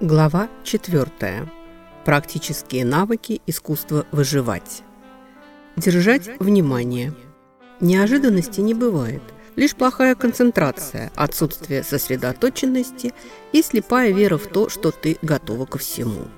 Глава 4. Практические навыки искусства выживать. Держать внимание. Неожиданности не бывает. Лишь плохая концентрация, отсутствие сосредоточенности и слепая вера в то, что ты готова ко всему.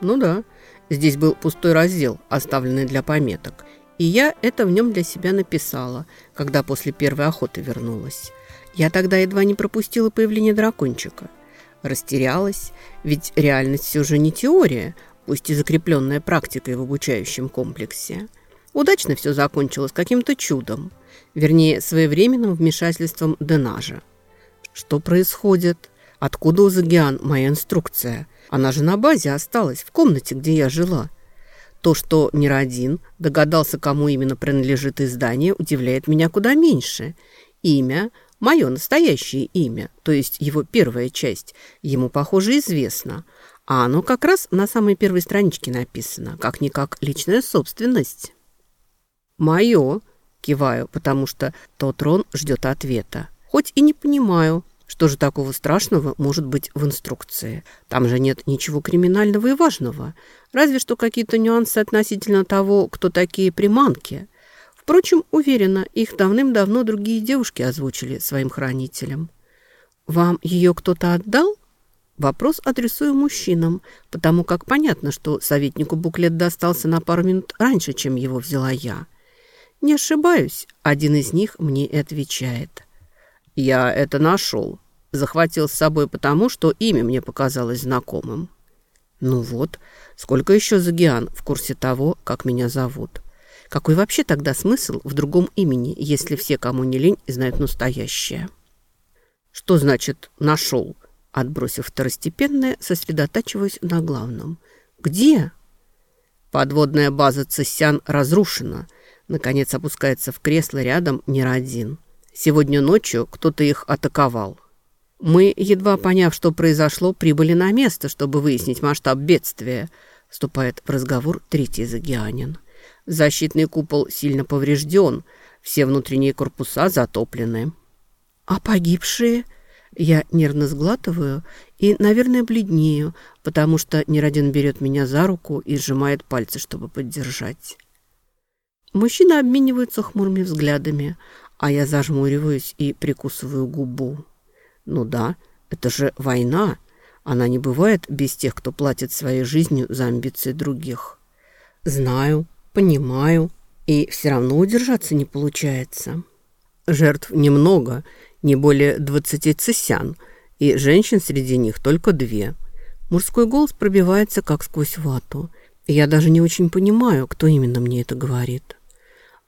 Ну да, здесь был пустой раздел, оставленный для пометок. И я это в нем для себя написала, когда после первой охоты вернулась. Я тогда едва не пропустила появление дракончика – Растерялась, ведь реальность все же не теория, пусть и закрепленная практикой в обучающем комплексе. Удачно все закончилось каким-то чудом, вернее, своевременным вмешательством Денажа. Что происходит? Откуда у Загиан моя инструкция? Она же на базе осталась, в комнате, где я жила. То, что Неродин догадался, кому именно принадлежит издание, удивляет меня куда меньше. Имя, Мое настоящее имя, то есть его первая часть, ему, похоже, известно. А оно как раз на самой первой страничке написано, как-никак личная собственность. «Мое», – киваю, потому что тот Рон ждет ответа. Хоть и не понимаю, что же такого страшного может быть в инструкции. Там же нет ничего криминального и важного. Разве что какие-то нюансы относительно того, кто такие приманки. Впрочем, уверена, их давным-давно другие девушки озвучили своим хранителям. «Вам ее кто-то отдал?» Вопрос адресую мужчинам, потому как понятно, что советнику буклет достался на пару минут раньше, чем его взяла я. Не ошибаюсь, один из них мне и отвечает. «Я это нашел. Захватил с собой потому, что имя мне показалось знакомым». «Ну вот, сколько еще Загиан в курсе того, как меня зовут?» Какой вообще тогда смысл в другом имени, если все, кому не лень, знают настоящее? Что значит «нашел»? Отбросив второстепенное, сосредотачиваясь на главном. «Где?» Подводная база Цесян разрушена. Наконец опускается в кресло рядом Неродин. Сегодня ночью кто-то их атаковал. Мы, едва поняв, что произошло, прибыли на место, чтобы выяснить масштаб бедствия. Вступает в разговор третий загианин. Защитный купол сильно поврежден, все внутренние корпуса затоплены. А погибшие? Я нервно сглатываю и, наверное, бледнею, потому что Неродин берет меня за руку и сжимает пальцы, чтобы поддержать. Мужчины обмениваются хмурыми взглядами, а я зажмуриваюсь и прикусываю губу. Ну да, это же война. Она не бывает без тех, кто платит своей жизнью за амбиции других. Знаю, Понимаю. И все равно удержаться не получается. Жертв немного, не более двадцати цесян, и женщин среди них только две. Мужской голос пробивается, как сквозь вату. Я даже не очень понимаю, кто именно мне это говорит.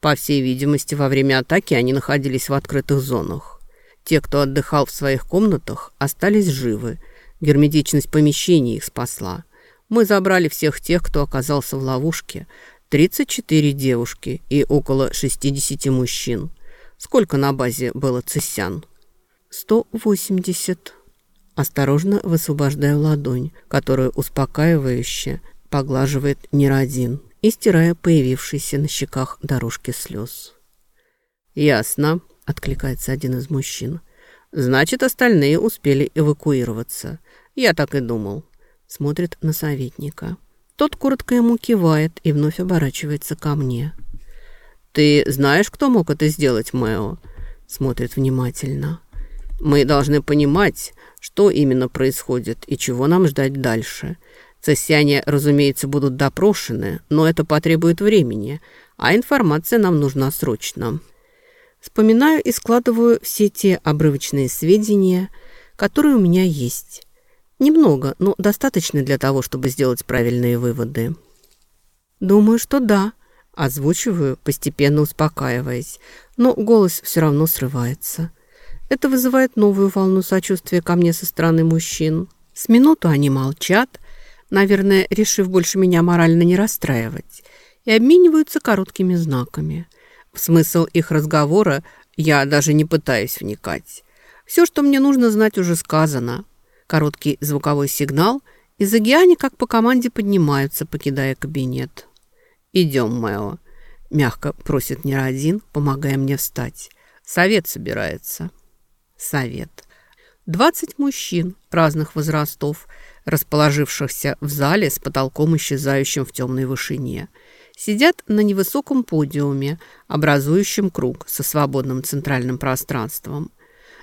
По всей видимости, во время атаки они находились в открытых зонах. Те, кто отдыхал в своих комнатах, остались живы. Герметичность помещений их спасла. Мы забрали всех тех, кто оказался в ловушке, 34 девушки и около 60 мужчин. Сколько на базе было цесян? 180. Осторожно высвобождаю ладонь, которую успокаивающе поглаживает Неродин и стирая появившиеся на щеках дорожки слез. «Ясно», — откликается один из мужчин. «Значит, остальные успели эвакуироваться. Я так и думал». Смотрит на советника. Тот коротко ему кивает и вновь оборачивается ко мне. «Ты знаешь, кто мог это сделать, Мэо?» Смотрит внимательно. «Мы должны понимать, что именно происходит и чего нам ждать дальше. Цессяне, разумеется, будут допрошены, но это потребует времени, а информация нам нужна срочно». Вспоминаю и складываю все те обрывочные сведения, которые у меня есть. Немного, но достаточно для того, чтобы сделать правильные выводы. Думаю, что да. Озвучиваю, постепенно успокаиваясь, но голос все равно срывается. Это вызывает новую волну сочувствия ко мне со стороны мужчин. С минуту они молчат, наверное, решив больше меня морально не расстраивать, и обмениваются короткими знаками. В смысл их разговора я даже не пытаюсь вникать. Все, что мне нужно знать, уже сказано. Короткий звуковой сигнал, и Загиане как по команде поднимаются, покидая кабинет. «Идем, Мэо», — мягко просит Неродин, помогая мне встать. «Совет собирается». «Совет». Двадцать мужчин разных возрастов, расположившихся в зале с потолком, исчезающим в темной вышине, сидят на невысоком подиуме, образующем круг со свободным центральным пространством.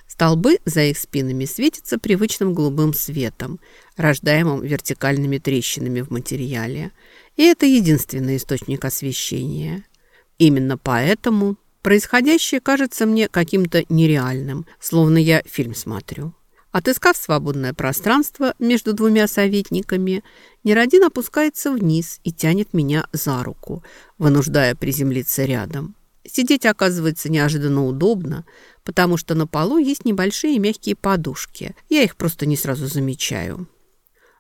Столбы за их спинами светятся привычным голубым светом, рождаемым вертикальными трещинами в материале. И это единственный источник освещения. Именно поэтому Происходящее кажется мне каким-то нереальным, словно я фильм смотрю. Отыскав свободное пространство между двумя советниками, Неродин опускается вниз и тянет меня за руку, вынуждая приземлиться рядом. Сидеть оказывается неожиданно удобно, потому что на полу есть небольшие мягкие подушки. Я их просто не сразу замечаю.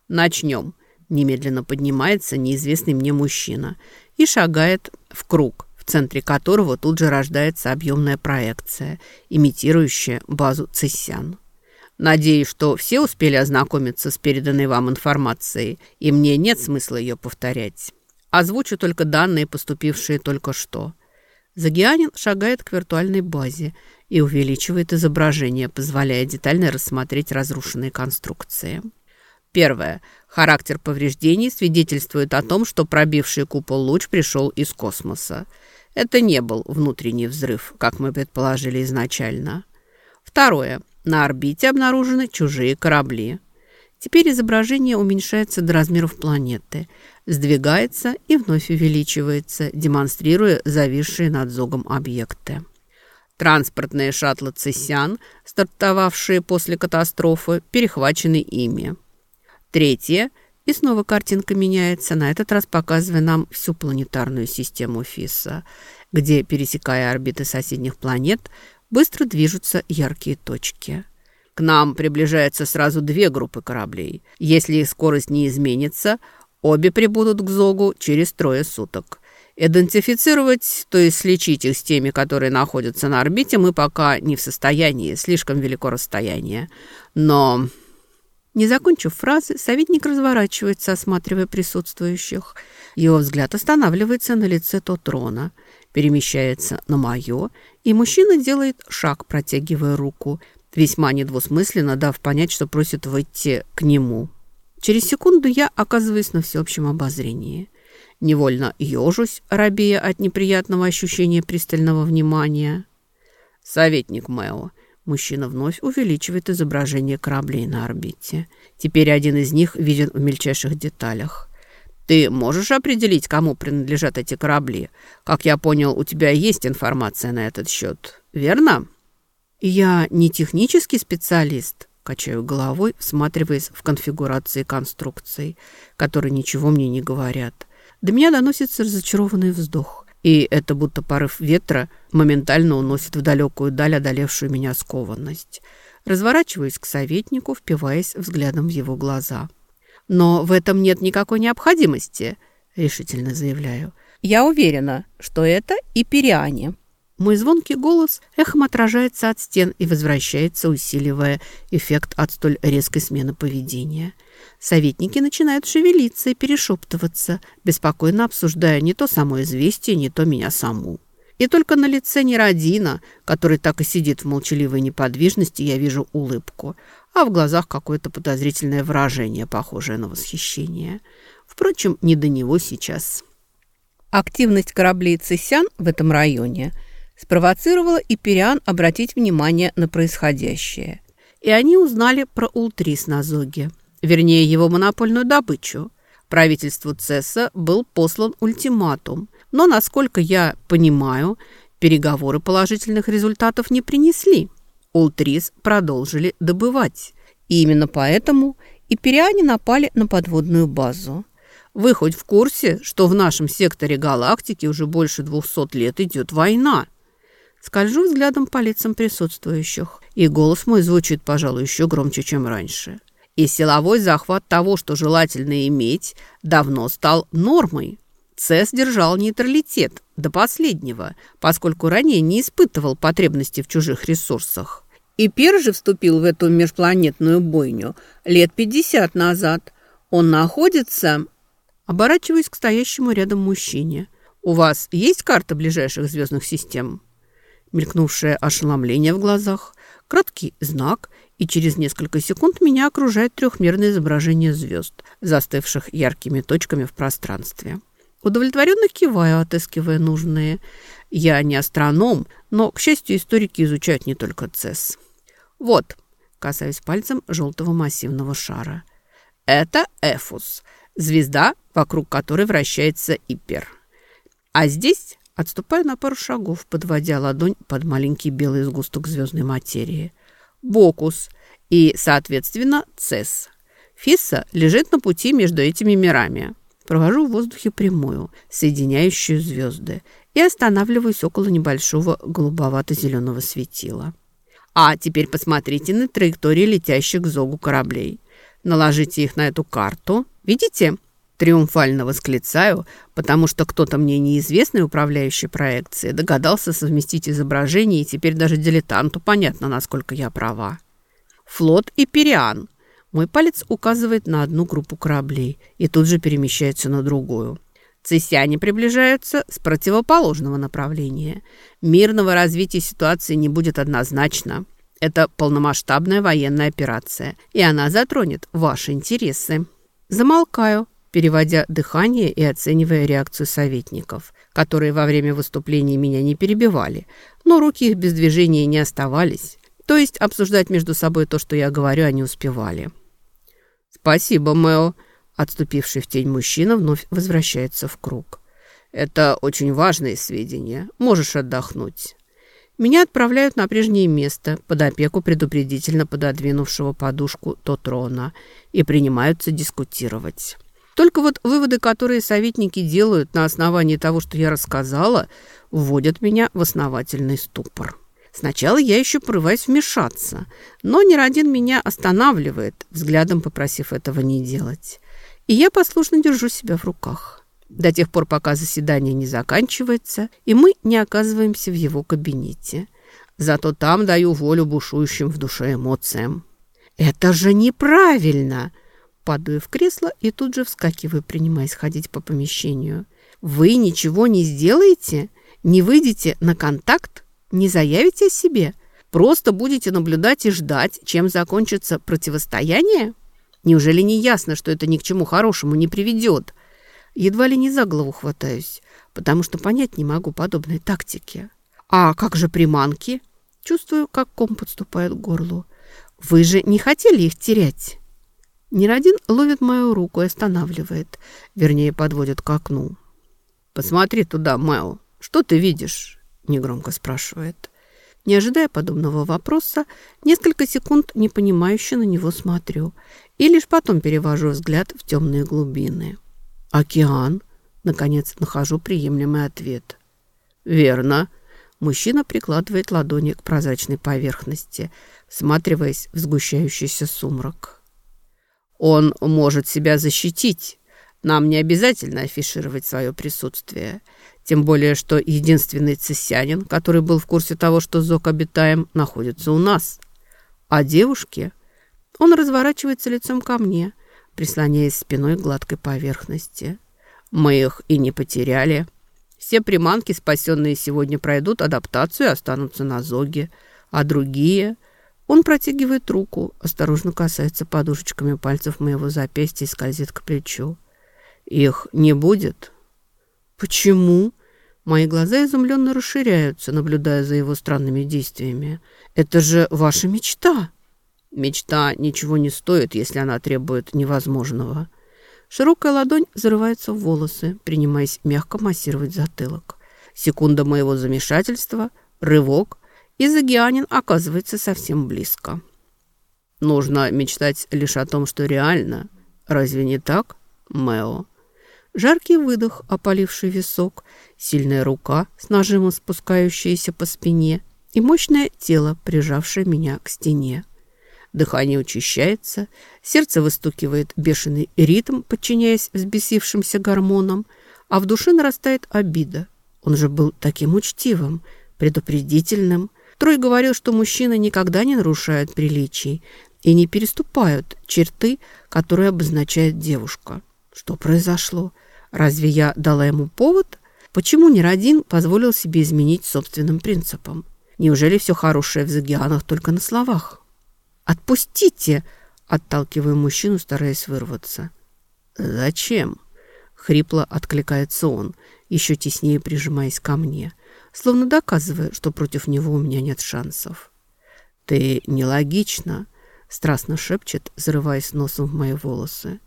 «Начнем», – немедленно поднимается неизвестный мне мужчина и шагает в круг, центре которого тут же рождается объемная проекция, имитирующая базу Цессян. Надеюсь, что все успели ознакомиться с переданной вам информацией, и мне нет смысла ее повторять. Озвучу только данные, поступившие только что. Загианин шагает к виртуальной базе и увеличивает изображение, позволяя детально рассмотреть разрушенные конструкции. Первое. Характер повреждений свидетельствует о том, что пробивший купол луч пришел из космоса. Это не был внутренний взрыв, как мы предположили изначально. Второе. На орбите обнаружены чужие корабли. Теперь изображение уменьшается до размеров планеты, сдвигается и вновь увеличивается, демонстрируя зависшие над зогом объекты. Транспортные шаттлы «Цесян», стартовавшие после катастрофы, перехвачены ими. Третье. И снова картинка меняется, на этот раз показывая нам всю планетарную систему ФИСа, где, пересекая орбиты соседних планет, быстро движутся яркие точки. К нам приближаются сразу две группы кораблей. Если их скорость не изменится, обе прибудут к Зогу через трое суток. Идентифицировать, то есть сличить их с теми, которые находятся на орбите, мы пока не в состоянии, слишком велико расстояние. Но не закончив фразы, советник разворачивается, осматривая присутствующих. Его взгляд останавливается на лице Тотрона, перемещается на мое, и мужчина делает шаг, протягивая руку, весьма недвусмысленно дав понять, что просит выйти к нему. Через секунду я оказываюсь на всеобщем обозрении. Невольно ежусь, рабея от неприятного ощущения пристального внимания. «Советник Мэо, Мужчина вновь увеличивает изображение кораблей на орбите. Теперь один из них виден в мельчайших деталях. «Ты можешь определить, кому принадлежат эти корабли? Как я понял, у тебя есть информация на этот счет, верно?» «Я не технический специалист», – качаю головой, всматриваясь в конфигурации конструкций, которые ничего мне не говорят. До меня доносится разочарованный вздох и это будто порыв ветра моментально уносит в далекую даль одолевшую меня скованность. Разворачиваюсь к советнику, впиваясь взглядом в его глаза. «Но в этом нет никакой необходимости», — решительно заявляю. «Я уверена, что это Ипериане». Мой звонкий голос эхом отражается от стен и возвращается, усиливая эффект от столь резкой смены поведения. Советники начинают шевелиться и перешептываться, беспокойно обсуждая не то само известие, не то меня саму. И только на лице Неродина, который так и сидит в молчаливой неподвижности, я вижу улыбку, а в глазах какое-то подозрительное выражение, похожее на восхищение. Впрочем, не до него сейчас. Активность кораблей «Цисян» в этом районе – спровоцировало Ипериан обратить внимание на происходящее. И они узнали про Ултрис на Зоге, вернее, его монопольную добычу. Правительству Цесса был послан ультиматум, но, насколько я понимаю, переговоры положительных результатов не принесли. Ултрис продолжили добывать. И именно поэтому Ипериане напали на подводную базу. Вы хоть в курсе, что в нашем секторе галактики уже больше двухсот лет идет война? Скольжу взглядом по лицам присутствующих, и голос мой звучит, пожалуй, еще громче, чем раньше. И силовой захват того, что желательно иметь, давно стал нормой. ЦЕС держал нейтралитет до последнего, поскольку ранее не испытывал потребности в чужих ресурсах. И Пер же вступил в эту межпланетную бойню лет 50 назад. Он находится... Оборачиваясь к стоящему рядом мужчине. «У вас есть карта ближайших звездных систем?» Мелькнувшее ошеломление в глазах, краткий знак, и через несколько секунд меня окружает трехмерное изображение звезд, застывших яркими точками в пространстве. Удовлетворенно киваю, отыскивая нужные. Я не астроном, но, к счастью, историки изучают не только ЦЕС. Вот, касаюсь пальцем желтого массивного шара. Это Эфус, звезда, вокруг которой вращается Ипер. А здесь отступаю на пару шагов, подводя ладонь под маленький белый сгусток звездной материи. Бокус и, соответственно, Цес. Фисса лежит на пути между этими мирами. Провожу в воздухе прямую, соединяющую звезды, и останавливаюсь около небольшого голубовато-зеленого светила. А теперь посмотрите на траектории летящих к Зогу кораблей. Наложите их на эту карту. Видите? Триумфально восклицаю, потому что кто-то мне неизвестный управляющий проекции догадался совместить изображение, и теперь даже дилетанту понятно, насколько я права. Флот и Периан. Мой палец указывает на одну группу кораблей и тут же перемещается на другую. Цесяне приближаются с противоположного направления. Мирного развития ситуации не будет однозначно. Это полномасштабная военная операция, и она затронет ваши интересы. Замолкаю, переводя дыхание и оценивая реакцию советников, которые во время выступления меня не перебивали, но руки их без движения не оставались. То есть обсуждать между собой то, что я говорю, они успевали. «Спасибо, Мэо», — отступивший в тень мужчина вновь возвращается в круг. «Это очень важные сведения. Можешь отдохнуть». Меня отправляют на прежнее место, под опеку предупредительно пододвинувшего подушку Тотрона, и принимаются дискутировать. Только вот выводы, которые советники делают на основании того, что я рассказала, вводят меня в основательный ступор. Сначала я еще порываюсь вмешаться, но Неродин меня останавливает, взглядом попросив этого не делать. И я послушно держу себя в руках до тех пор, пока заседание не заканчивается, и мы не оказываемся в его кабинете. Зато там даю волю бушующим в душе эмоциям. «Это же неправильно!» Падаю в кресло и тут же вскакиваю, принимаясь ходить по помещению. «Вы ничего не сделаете? Не выйдете на контакт? Не заявите о себе? Просто будете наблюдать и ждать, чем закончится противостояние? Неужели не ясно, что это ни к чему хорошему не приведет?» Едва ли не за голову хватаюсь, потому что понять не могу подобной тактики. А как же приманки? Чувствую, как ком подступает к горлу. Вы же не хотели их терять? Неродин ловит мою руку и останавливает, вернее, подводит к окну. «Посмотри туда, Мэо. Что ты видишь?» – негромко спрашивает. Не ожидая подобного вопроса, несколько секунд непонимающе на него смотрю и лишь потом перевожу взгляд в темные глубины. «Океан?» Наконец нахожу приемлемый ответ. «Верно». Мужчина прикладывает ладони к прозрачной поверхности, всматриваясь в сгущающийся сумрак. «Он может себя защитить. Нам не обязательно афишировать свое присутствие. Тем более, что единственный цесянин, который был в курсе того, что Зок обитаем, находится у нас. А девушки...» Он разворачивается лицом ко мне, прислоняясь спиной к гладкой поверхности. Мы их и не потеряли. Все приманки, спасенные сегодня, пройдут адаптацию и останутся на зоге. А другие... Он протягивает руку, осторожно касается подушечками пальцев моего запястья и скользит к плечу. Их не будет. Почему? Мои глаза изумленно расширяются, наблюдая за его странными действиями. Это же ваша мечта. Мечта ничего не стоит, если она требует невозможного. Широкая ладонь зарывается в волосы, принимаясь мягко массировать затылок. Секунда моего замешательства, рывок, и Загианин оказывается совсем близко. Нужно мечтать лишь о том, что реально. Разве не так, Мэо? Жаркий выдох, опаливший висок, сильная рука с нажимом спускающаяся по спине и мощное тело, прижавшее меня к стене. Дыхание учащается, сердце выстукивает бешеный ритм, подчиняясь взбесившимся гормонам, а в душе нарастает обида. Он же был таким учтивым, предупредительным. Трой говорил, что мужчины никогда не нарушают приличий и не переступают черты, которые обозначает девушка. Что произошло? Разве я дала ему повод? Почему Неродин позволил себе изменить собственным принципам? Неужели все хорошее в Загианах только на словах? «Отпустите!» – отталкиваю мужчину, стараясь вырваться. «Зачем?» – хрипло откликается он, еще теснее прижимаясь ко мне, словно доказывая, что против него у меня нет шансов. «Ты нелогично!» – страстно шепчет, зарываясь носом в мои волосы.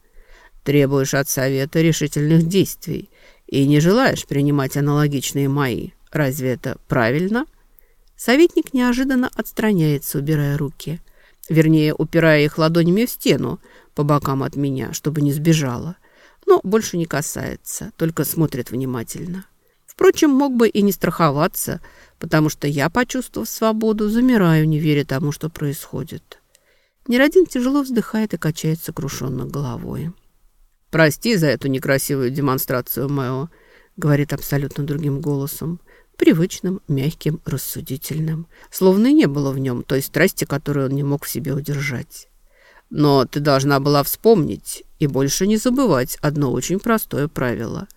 «Требуешь от совета решительных действий и не желаешь принимать аналогичные мои. Разве это правильно?» Советник неожиданно отстраняется, убирая руки – Вернее, упирая их ладонями в стену по бокам от меня, чтобы не сбежала. Но больше не касается, только смотрит внимательно. Впрочем, мог бы и не страховаться, потому что я, почувствовав свободу, замираю, не веря тому, что происходит. Неродин тяжело вздыхает и качает сокрушенно головой. «Прости за эту некрасивую демонстрацию, Мэо», — говорит абсолютно другим голосом привычным, мягким, рассудительным. Словно и не было в нем той страсти, которую он не мог в себе удержать. Но ты должна была вспомнить и больше не забывать одно очень простое правило.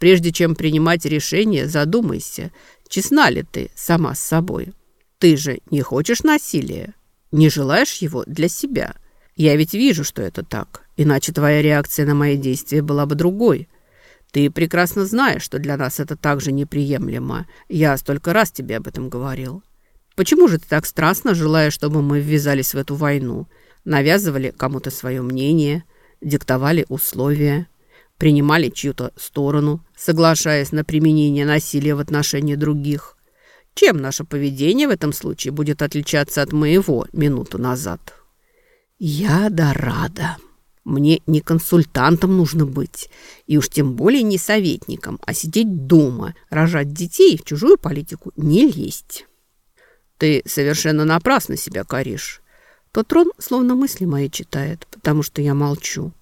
Прежде чем принимать решение, задумайся, честна ли ты сама с собой. Ты же не хочешь насилия, не желаешь его для себя. Я ведь вижу, что это так, иначе твоя реакция на мои действия была бы другой – ты прекрасно знаешь, что для нас это также неприемлемо. Я столько раз тебе об этом говорил. Почему же ты так страстно желаешь, чтобы мы ввязались в эту войну? Навязывали кому-то свое мнение, диктовали условия, принимали чью-то сторону, соглашаясь на применение насилия в отношении других. Чем наше поведение в этом случае будет отличаться от моего минуту назад? Я да рада. Мне не консультантом нужно быть, и уж тем более не советником, а сидеть дома, рожать детей и в чужую политику не лезть. Ты совершенно напрасно себя коришь. Тот трон словно мысли мои читает, потому что я молчу,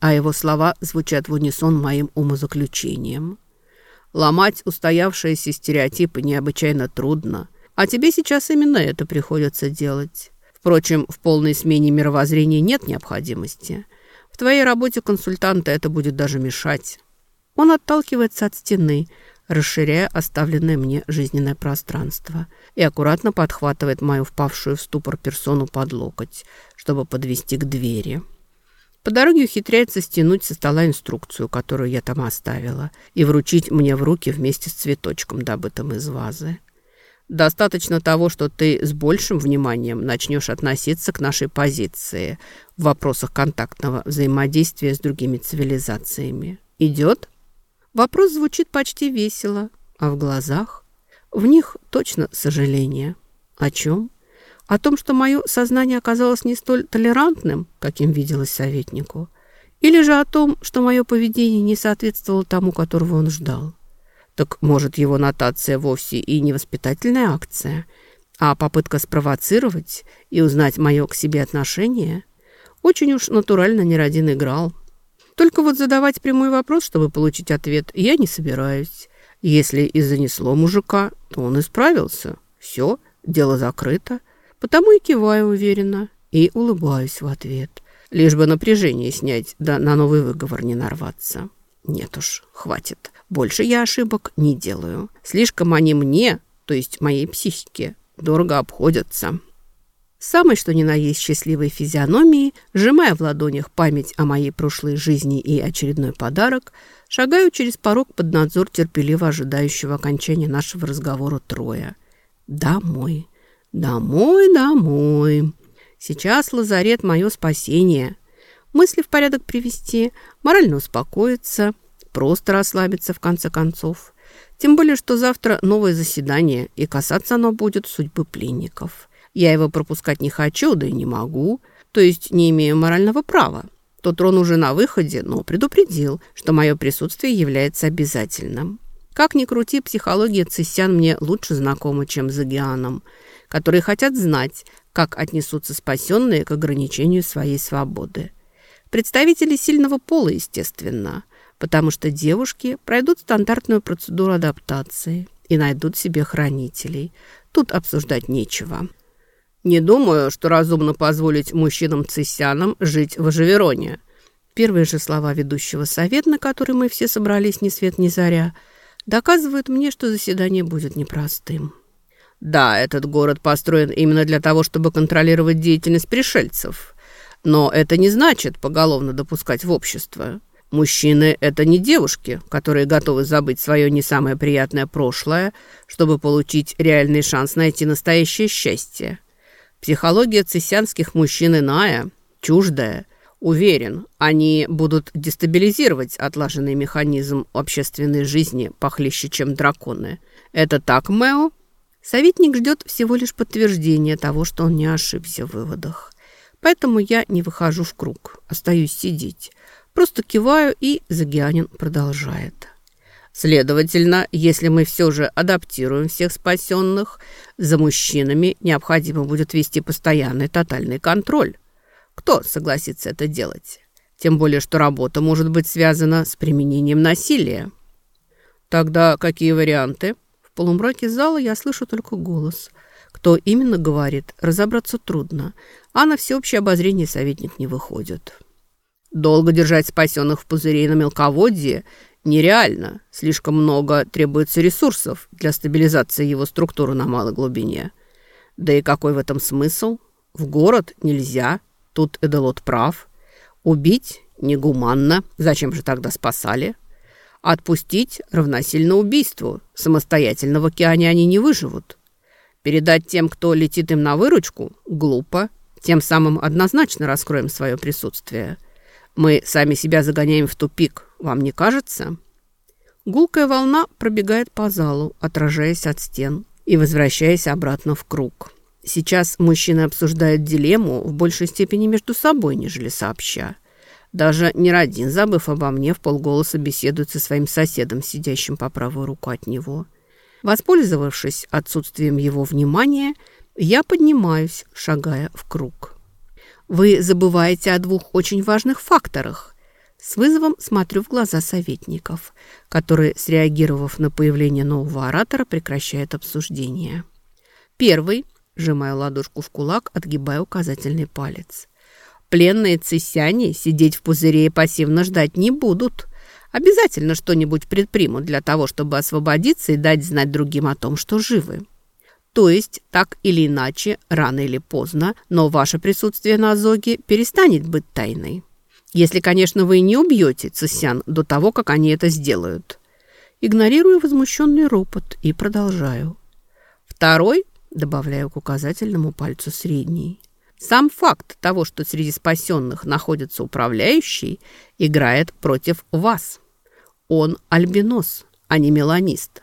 а его слова звучат в унисон моим умозаключением. Ломать устоявшиеся стереотипы необычайно трудно, а тебе сейчас именно это приходится делать. Впрочем, в полной смене мировоззрения нет необходимости – в твоей работе консультанта это будет даже мешать. Он отталкивается от стены, расширяя оставленное мне жизненное пространство и аккуратно подхватывает мою впавшую в ступор персону под локоть, чтобы подвести к двери. По дороге ухитряется стянуть со стола инструкцию, которую я там оставила, и вручить мне в руки вместе с цветочком, добытым из вазы. Достаточно того, что ты с большим вниманием начнешь относиться к нашей позиции в вопросах контактного взаимодействия с другими цивилизациями. Идет? Вопрос звучит почти весело, а в глазах в них точно сожаление. О чем? О том, что мое сознание оказалось не столь толерантным, каким виделось советнику, или же о том, что мое поведение не соответствовало тому, которого он ждал. Так может, его нотация вовсе и не воспитательная акция, а попытка спровоцировать и узнать мое к себе отношение? Очень уж натурально Неродин играл. Только вот задавать прямой вопрос, чтобы получить ответ, я не собираюсь. Если и занесло мужика, то он исправился. Все, дело закрыто. Потому и киваю уверенно и улыбаюсь в ответ. Лишь бы напряжение снять, да на новый выговор не нарваться. Нет уж, хватит. Больше я ошибок не делаю. Слишком они мне, то есть моей психике, дорого обходятся. Самой, что ни на есть счастливой физиономии, сжимая в ладонях память о моей прошлой жизни и очередной подарок, шагаю через порог под надзор терпеливо ожидающего окончания нашего разговора трое. Домой, домой, домой. Сейчас лазарет – мое спасение. Мысли в порядок привести, морально успокоиться – просто расслабиться в конце концов. Тем более, что завтра новое заседание, и касаться оно будет судьбы пленников. Я его пропускать не хочу, да и не могу, то есть не имею морального права. Тот Рон уже на выходе, но предупредил, что мое присутствие является обязательным. Как ни крути, психология цисян мне лучше знакома, чем Загианом, которые хотят знать, как отнесутся спасенные к ограничению своей свободы. Представители сильного пола, естественно – потому что девушки пройдут стандартную процедуру адаптации и найдут себе хранителей. Тут обсуждать нечего. «Не думаю, что разумно позволить мужчинам-цисянам жить в Ажевероне». Первые же слова ведущего совета, на который мы все собрались ни свет ни заря, доказывают мне, что заседание будет непростым. Да, этот город построен именно для того, чтобы контролировать деятельность пришельцев. Но это не значит поголовно допускать в общество. Мужчины – это не девушки, которые готовы забыть свое не самое приятное прошлое, чтобы получить реальный шанс найти настоящее счастье. Психология цисянских мужчин иная, чуждая. Уверен, они будут дестабилизировать отлаженный механизм общественной жизни похлеще, чем драконы. Это так, Мэо? Советник ждет всего лишь подтверждения того, что он не ошибся в выводах. Поэтому я не выхожу в круг, остаюсь сидеть. Просто киваю, и Загианин продолжает. Следовательно, если мы все же адаптируем всех спасенных, за мужчинами необходимо будет вести постоянный тотальный контроль. Кто согласится это делать? Тем более, что работа может быть связана с применением насилия. Тогда какие варианты? В полумраке зала я слышу только голос. Кто именно говорит, разобраться трудно, а на всеобщее обозрение советник не выходит. Долго держать спасенных в пузыре на мелководье нереально. Слишком много требуется ресурсов для стабилизации его структуры на малой глубине. Да и какой в этом смысл? В город нельзя. Тут Эделот прав. Убить негуманно. Зачем же тогда спасали? Отпустить равносильно убийству. Самостоятельно в океане они не выживут. Передать тем, кто летит им на выручку, глупо. Тем самым однозначно раскроем свое присутствие. Мы сами себя загоняем в тупик, вам не кажется? Гулкая волна пробегает по залу, отражаясь от стен и возвращаясь обратно в круг. Сейчас мужчины обсуждают дилемму в большей степени между собой, нежели сообща. Даже Неродин, забыв обо мне, в полголоса беседует со своим соседом, сидящим по правую руку от него. Воспользовавшись отсутствием его внимания, я поднимаюсь, шагая в круг. Вы забываете о двух очень важных факторах. С вызовом смотрю в глаза советников, которые, среагировав на появление нового оратора, прекращают обсуждение. Первый, сжимая ладошку в кулак, отгибая указательный палец. Пленные цисяне сидеть в пузыре и пассивно ждать не будут. Обязательно что-нибудь предпримут для того, чтобы освободиться и дать знать другим о том, что живы. То есть, так или иначе, рано или поздно, но ваше присутствие на Азоге перестанет быть тайной. Если, конечно, вы не убьете Цисян до того, как они это сделают. Игнорирую возмущенный ропот и продолжаю. Второй, добавляю к указательному пальцу средний, сам факт того, что среди спасенных находится управляющий, играет против вас. Он альбинос, а не меланист.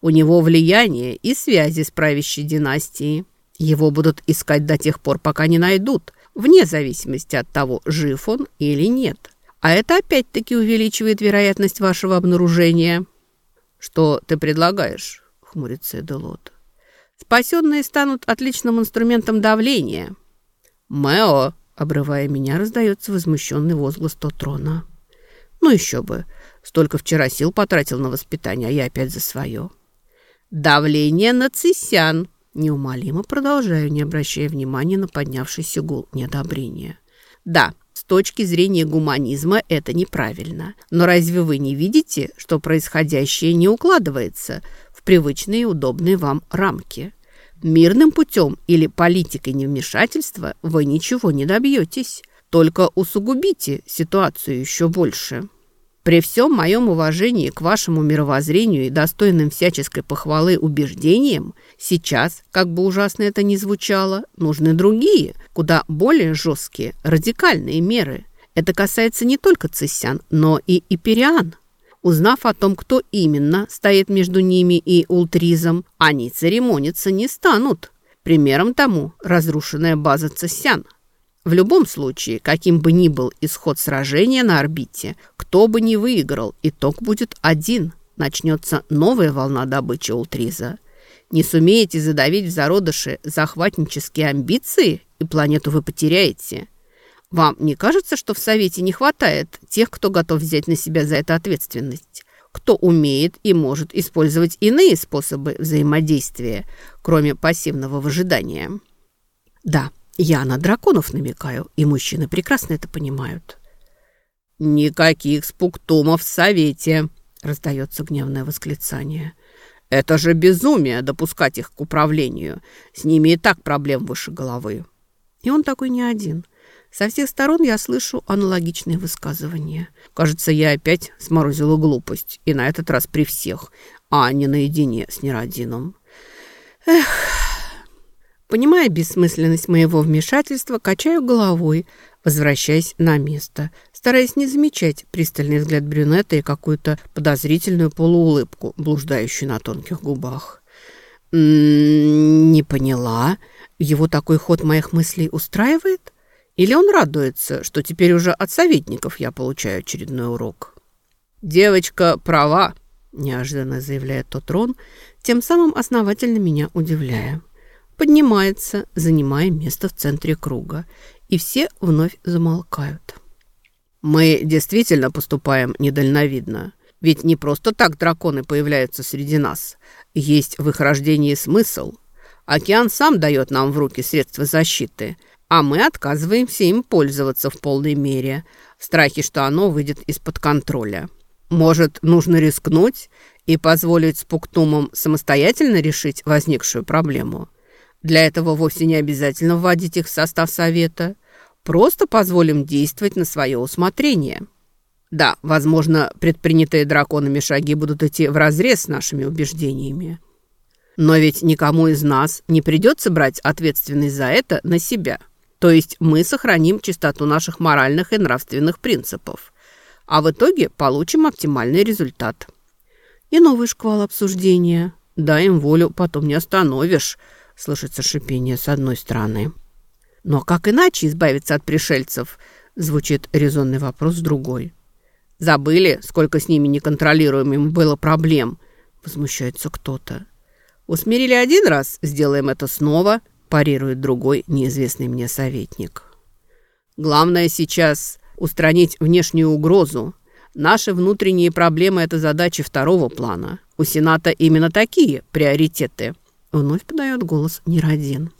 У него влияние и связи с правящей династией. Его будут искать до тех пор, пока не найдут, вне зависимости от того, жив он или нет. А это опять-таки увеличивает вероятность вашего обнаружения. «Что ты предлагаешь?» — хмурится Эделот. «Спасенные станут отличным инструментом давления». «Мэо!» — обрывая меня, раздается возмущенный возглас Тотрона. «Ну еще бы! Столько вчера сил потратил на воспитание, а я опять за свое». «Давление на цисян!» Неумолимо продолжаю, не обращая внимания на поднявшийся гул неодобрения. «Да, с точки зрения гуманизма это неправильно. Но разве вы не видите, что происходящее не укладывается привычные и удобные вам рамки? Мирным путем или политикой невмешательства вы ничего не добьетесь, только усугубите ситуацию еще больше». При всем моем уважении к вашему мировоззрению и достойным всяческой похвалы убеждениям, сейчас, как бы ужасно это ни звучало, нужны другие, куда более жесткие, радикальные меры. Это касается не только цисян, но и ипериан. Узнав о том, кто именно стоит между ними и ультризом, они церемониться не станут. Примером тому разрушенная база цисян. В любом случае, каким бы ни был исход сражения на орбите, кто бы ни выиграл, итог будет один. Начнется новая волна добычи Ултриза. Не сумеете задавить в зародыше захватнические амбиции, и планету вы потеряете. Вам не кажется, что в Совете не хватает тех, кто готов взять на себя за это ответственность? Кто умеет и может использовать иные способы взаимодействия, кроме пассивного выжидания? Да, я на драконов намекаю, и мужчины прекрасно это понимают. «Никаких спуктумов в совете!» — раздается гневное восклицание. Это же безумие допускать их к управлению. С ними и так проблем выше головы. И он такой не один. Со всех сторон я слышу аналогичные высказывания. Кажется, я опять сморозила глупость. И на этот раз при всех, а не наедине с Нерадином. Эх... Понимая бессмысленность моего вмешательства, качаю головой, возвращаясь на место, стараясь не замечать пристальный взгляд брюнета и какую-то подозрительную полуулыбку, блуждающую на тонких губах. М -м, не поняла. Его такой ход моих мыслей устраивает? Или он радуется, что теперь уже от советников я получаю очередной урок? «Девочка права», – неожиданно заявляет тот Рон, тем самым основательно меня удивляя. Поднимается, занимая место в центре круга, и все вновь замолкают. Мы действительно поступаем недальновидно. Ведь не просто так драконы появляются среди нас. Есть в их рождении смысл. Океан сам дает нам в руки средства защиты, а мы отказываемся им пользоваться в полной мере, в страхе, что оно выйдет из-под контроля. Может, нужно рискнуть и позволить спуктумам самостоятельно решить возникшую проблему? Для этого вовсе не обязательно вводить их в состав совета. Просто позволим действовать на свое усмотрение. Да, возможно, предпринятые драконами шаги будут идти вразрез с нашими убеждениями. Но ведь никому из нас не придется брать ответственность за это на себя. То есть мы сохраним чистоту наших моральных и нравственных принципов. А в итоге получим оптимальный результат. И новый шквал обсуждения. Дай им волю, потом не остановишь, слышится шипение с одной стороны. «Но как иначе избавиться от пришельцев?» – звучит резонный вопрос с другой. «Забыли, сколько с ними неконтролируемым было проблем?» – возмущается кто-то. «Усмирили один раз, сделаем это снова», – парирует другой неизвестный мне советник. «Главное сейчас устранить внешнюю угрозу. Наши внутренние проблемы – это задачи второго плана. У Сената именно такие приоритеты». Вновь подает голос Неродин.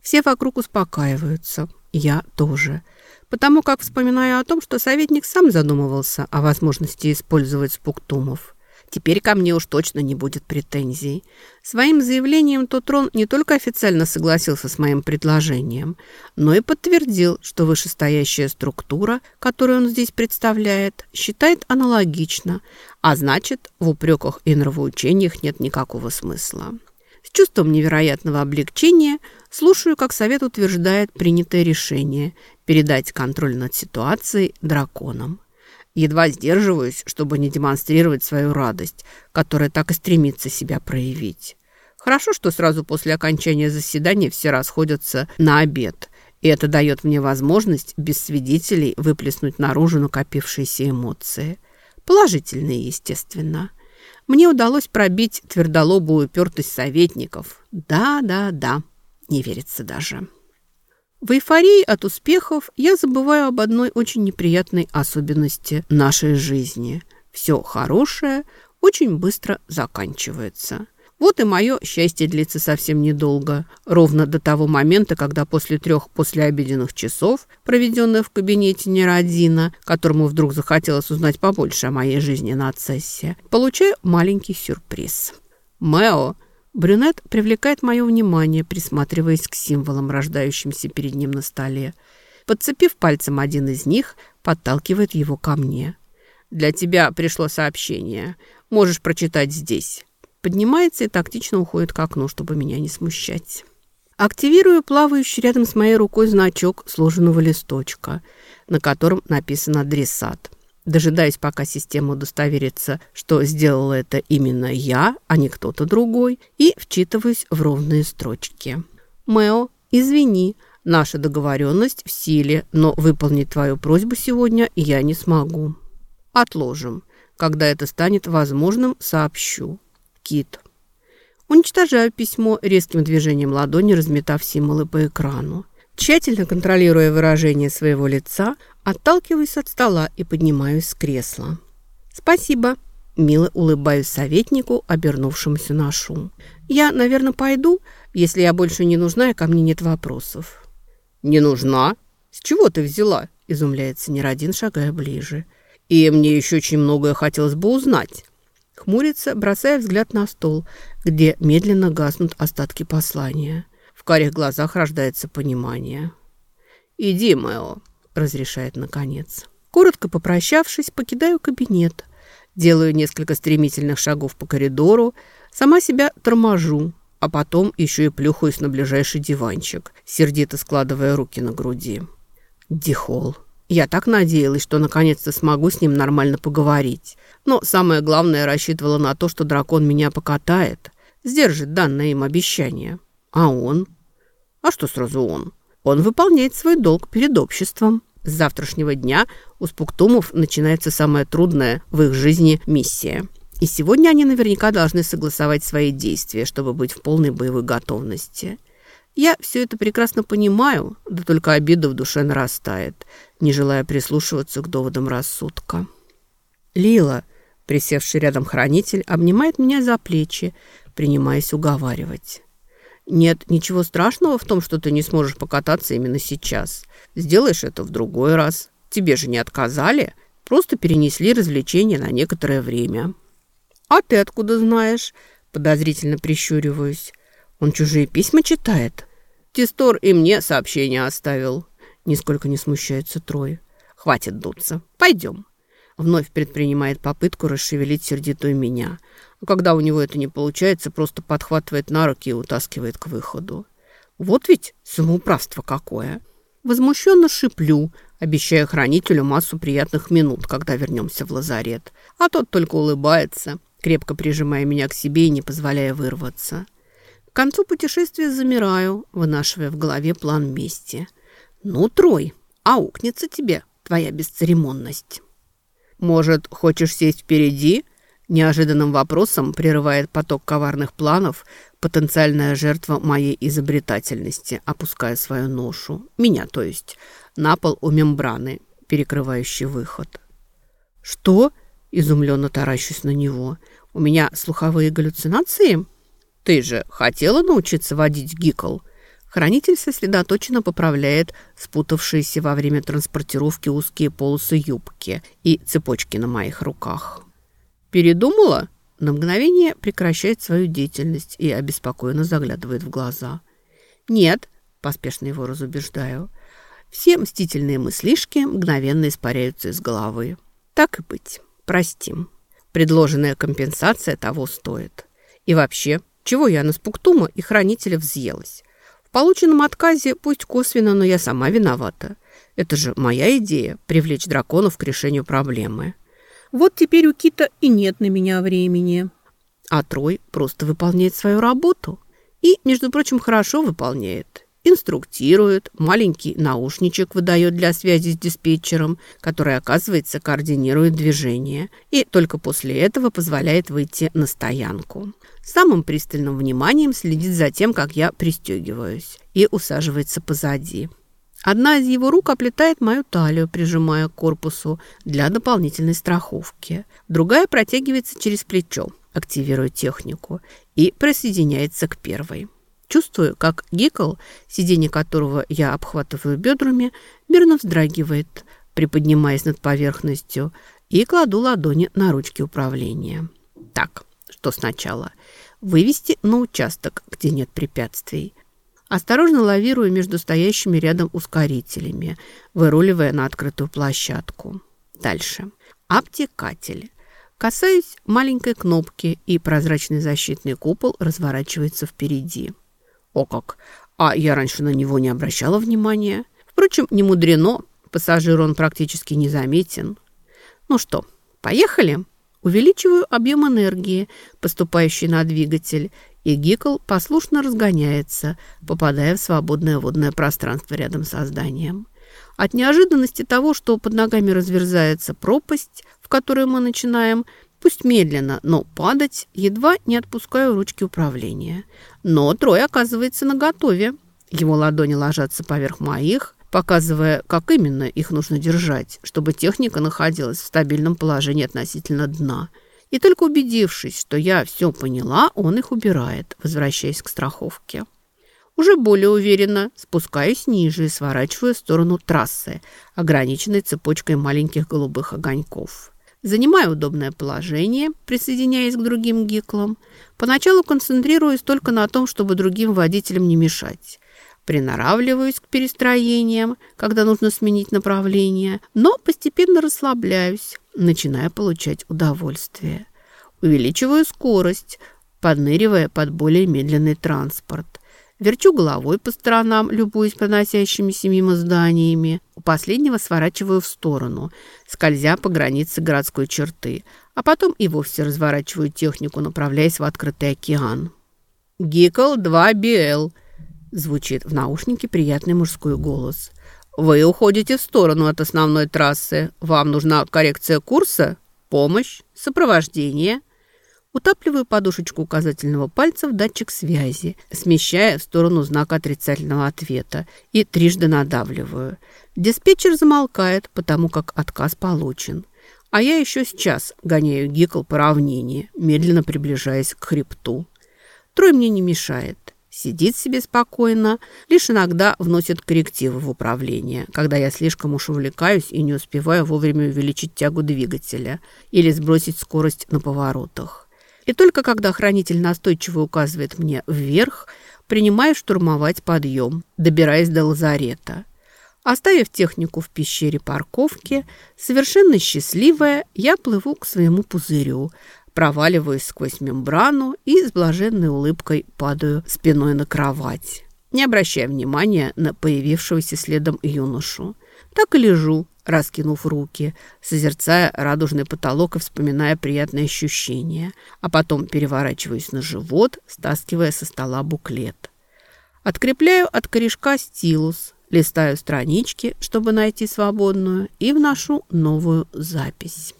Все вокруг успокаиваются. Я тоже. Потому как вспоминаю о том, что советник сам задумывался о возможности использовать спуктумов. Теперь ко мне уж точно не будет претензий. Своим заявлением Тутрон не только официально согласился с моим предложением, но и подтвердил, что вышестоящая структура, которую он здесь представляет, считает аналогично, а значит, в упреках и нравоучениях нет никакого смысла. С чувством невероятного облегчения слушаю, как совет утверждает принятое решение передать контроль над ситуацией драконам. Едва сдерживаюсь, чтобы не демонстрировать свою радость, которая так и стремится себя проявить. Хорошо, что сразу после окончания заседания все расходятся на обед, и это дает мне возможность без свидетелей выплеснуть наружу накопившиеся эмоции. Положительные, естественно. Мне удалось пробить твердолобую упертость советников. Да, да, да, не верится даже. В эйфории от успехов я забываю об одной очень неприятной особенности нашей жизни. Все хорошее очень быстро заканчивается. Вот и мое счастье длится совсем недолго, ровно до того момента, когда после трех послеобеденных часов, проведенных в кабинете Нерадина, которому вдруг захотелось узнать побольше о моей жизни на цессе, получаю маленький сюрприз. «Мэо!» Брюнет привлекает мое внимание, присматриваясь к символам, рождающимся перед ним на столе. Подцепив пальцем один из них, подталкивает его ко мне. «Для тебя пришло сообщение. Можешь прочитать здесь» поднимается и тактично уходит к окну, чтобы меня не смущать. Активирую плавающий рядом с моей рукой значок сложенного листочка, на котором написан адресат. Дожидаюсь, пока система удостоверится, что сделала это именно я, а не кто-то другой, и вчитываюсь в ровные строчки. «Мэо, извини, наша договоренность в силе, но выполнить твою просьбу сегодня я не смогу. Отложим. Когда это станет возможным, сообщу. Кит. Уничтожаю письмо резким движением ладони, разметав символы по экрану. Тщательно контролируя выражение своего лица, отталкиваюсь от стола и поднимаюсь с кресла. «Спасибо», – мило улыбаюсь советнику, обернувшемуся на шум. «Я, наверное, пойду, если я больше не нужна и ко мне нет вопросов». «Не нужна? С чего ты взяла?» – изумляется Нерадин, шагая ближе. «И мне еще очень многое хотелось бы узнать». Хмурится, бросая взгляд на стол, где медленно гаснут остатки послания. В карих глазах рождается понимание. «Иди, Мэо», — разрешает наконец. Коротко попрощавшись, покидаю кабинет. Делаю несколько стремительных шагов по коридору, сама себя торможу, а потом еще и плюхаюсь на ближайший диванчик, сердито складывая руки на груди. Дихол. Я так надеялась, что наконец-то смогу с ним нормально поговорить. Но самое главное, рассчитывала на то, что дракон меня покатает, сдержит данное им обещание. А он? А что сразу он? Он выполняет свой долг перед обществом. С завтрашнего дня у спуктумов начинается самая трудная в их жизни миссия. И сегодня они наверняка должны согласовать свои действия, чтобы быть в полной боевой готовности. Я все это прекрасно понимаю, да только обида в душе нарастает, не желая прислушиваться к доводам рассудка. Лила, присевший рядом хранитель, обнимает меня за плечи, принимаясь уговаривать. Нет ничего страшного в том, что ты не сможешь покататься именно сейчас. Сделаешь это в другой раз. Тебе же не отказали, просто перенесли развлечения на некоторое время. А ты откуда знаешь? Подозрительно прищуриваюсь. Он чужие письма читает. Тестор и мне сообщение оставил. Нисколько не смущается Трой. Хватит дуться. Пойдем. Вновь предпринимает попытку расшевелить сердитую меня – а когда у него это не получается, просто подхватывает на руки и утаскивает к выходу. Вот ведь самоуправство какое. Возмущенно шиплю, обещая хранителю массу приятных минут, когда вернемся в лазарет. А тот только улыбается, крепко прижимая меня к себе и не позволяя вырваться. К концу путешествия замираю, вынашивая в голове план мести. «Ну, Трой, аукнется тебе твоя бесцеремонность». «Может, хочешь сесть впереди?» Неожиданным вопросом прерывает поток коварных планов потенциальная жертва моей изобретательности, опуская свою ношу, меня то есть, на пол у мембраны, перекрывающий выход. «Что?» – изумленно таращусь на него. «У меня слуховые галлюцинации?» «Ты же хотела научиться водить гикл?» Хранитель сосредоточенно поправляет спутавшиеся во время транспортировки узкие полосы юбки и цепочки на моих руках. «Передумала?» На мгновение прекращает свою деятельность и обеспокоенно заглядывает в глаза. «Нет», – поспешно его разубеждаю, – «все мстительные мыслишки мгновенно испаряются из головы. Так и быть, простим. Предложенная компенсация того стоит. И вообще, чего я на спуктума и хранителя взъелась? Полученном отказе, пусть косвенно, но я сама виновата. Это же моя идея – привлечь драконов к решению проблемы». Вот теперь у Кита и нет на меня времени. А Трой просто выполняет свою работу. И, между прочим, хорошо выполняет. Инструктирует, маленький наушничек выдает для связи с диспетчером, который, оказывается, координирует движение. И только после этого позволяет выйти на стоянку. Самым пристальным вниманием следит за тем, как я пристегиваюсь, и усаживается позади. Одна из его рук оплетает мою талию, прижимая к корпусу для дополнительной страховки. Другая протягивается через плечо, активируя технику, и присоединяется к первой. Чувствую, как гикл, сиденье которого я обхватываю бедрами, мирно вздрагивает, приподнимаясь над поверхностью, и кладу ладони на ручки управления. Так, что сначала? Вывести на участок, где нет препятствий – Осторожно лавирую между стоящими рядом ускорителями, выруливая на открытую площадку. Дальше. Обтекатель. Касаюсь маленькой кнопки, и прозрачный защитный купол разворачивается впереди. О как! А я раньше на него не обращала внимания. Впрочем, не мудрено. Пассажир он практически незаметен. Ну что, поехали? Увеличиваю объем энергии, поступающий на двигатель, и Гикл послушно разгоняется, попадая в свободное водное пространство рядом со зданием. От неожиданности того, что под ногами разверзается пропасть, в которой мы начинаем, пусть медленно, но падать, едва не отпускаю ручки управления. Но Трой оказывается наготове. Его ладони ложатся поверх моих, показывая, как именно их нужно держать, чтобы техника находилась в стабильном положении относительно дна – и только убедившись, что я все поняла, он их убирает, возвращаясь к страховке. Уже более уверенно спускаюсь ниже и сворачиваю в сторону трассы, ограниченной цепочкой маленьких голубых огоньков. Занимаю удобное положение, присоединяясь к другим гиклам. Поначалу концентрируюсь только на том, чтобы другим водителям не мешать. Приноравливаюсь к перестроениям, когда нужно сменить направление, но постепенно расслабляюсь, начиная получать удовольствие. Увеличиваю скорость, подныривая под более медленный транспорт. Верчу головой по сторонам, любуясь проносящимися мимо зданиями. У последнего сворачиваю в сторону, скользя по границе городской черты, а потом и вовсе разворачиваю технику, направляясь в открытый океан. «Гикл 2BL», — звучит в наушнике приятный мужской голос. «Вы уходите в сторону от основной трассы. Вам нужна коррекция курса, помощь, сопровождение». Утапливаю подушечку указательного пальца в датчик связи, смещая в сторону знака отрицательного ответа и трижды надавливаю. Диспетчер замолкает, потому как отказ получен. А я еще сейчас гоняю гикл по равнине, медленно приближаясь к хребту. Трой мне не мешает. Сидит себе спокойно, лишь иногда вносит коррективы в управление, когда я слишком уж увлекаюсь и не успеваю вовремя увеличить тягу двигателя или сбросить скорость на поворотах. И только когда хранитель настойчиво указывает мне вверх, принимаю штурмовать подъем, добираясь до лазарета. Оставив технику в пещере парковки, совершенно счастливая, я плыву к своему пузырю, проваливаюсь сквозь мембрану и с блаженной улыбкой падаю спиной на кровать, не обращая внимания на появившегося следом юношу. Так и лежу, раскинув руки, созерцая радужный потолок и вспоминая приятные ощущения, а потом переворачиваюсь на живот, стаскивая со стола буклет. Открепляю от корешка стилус, листаю странички, чтобы найти свободную, и вношу новую запись.